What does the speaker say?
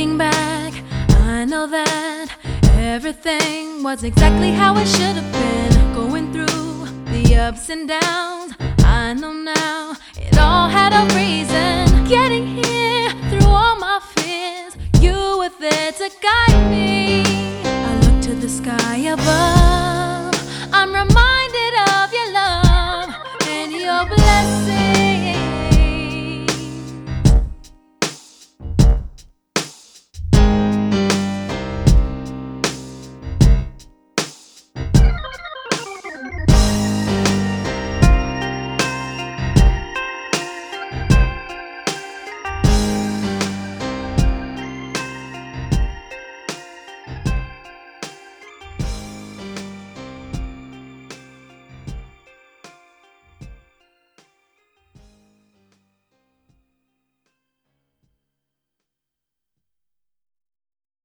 Looking back, I know that everything was exactly how it should have been. Going through the ups and downs, I know now it all had a reason. Getting here through all my fears, you were there to guide me.